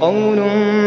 قول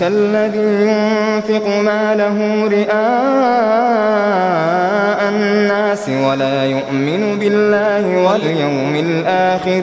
كالذي ينفق ماله رئاء الناس ولا يؤمن بالله واليوم الآخر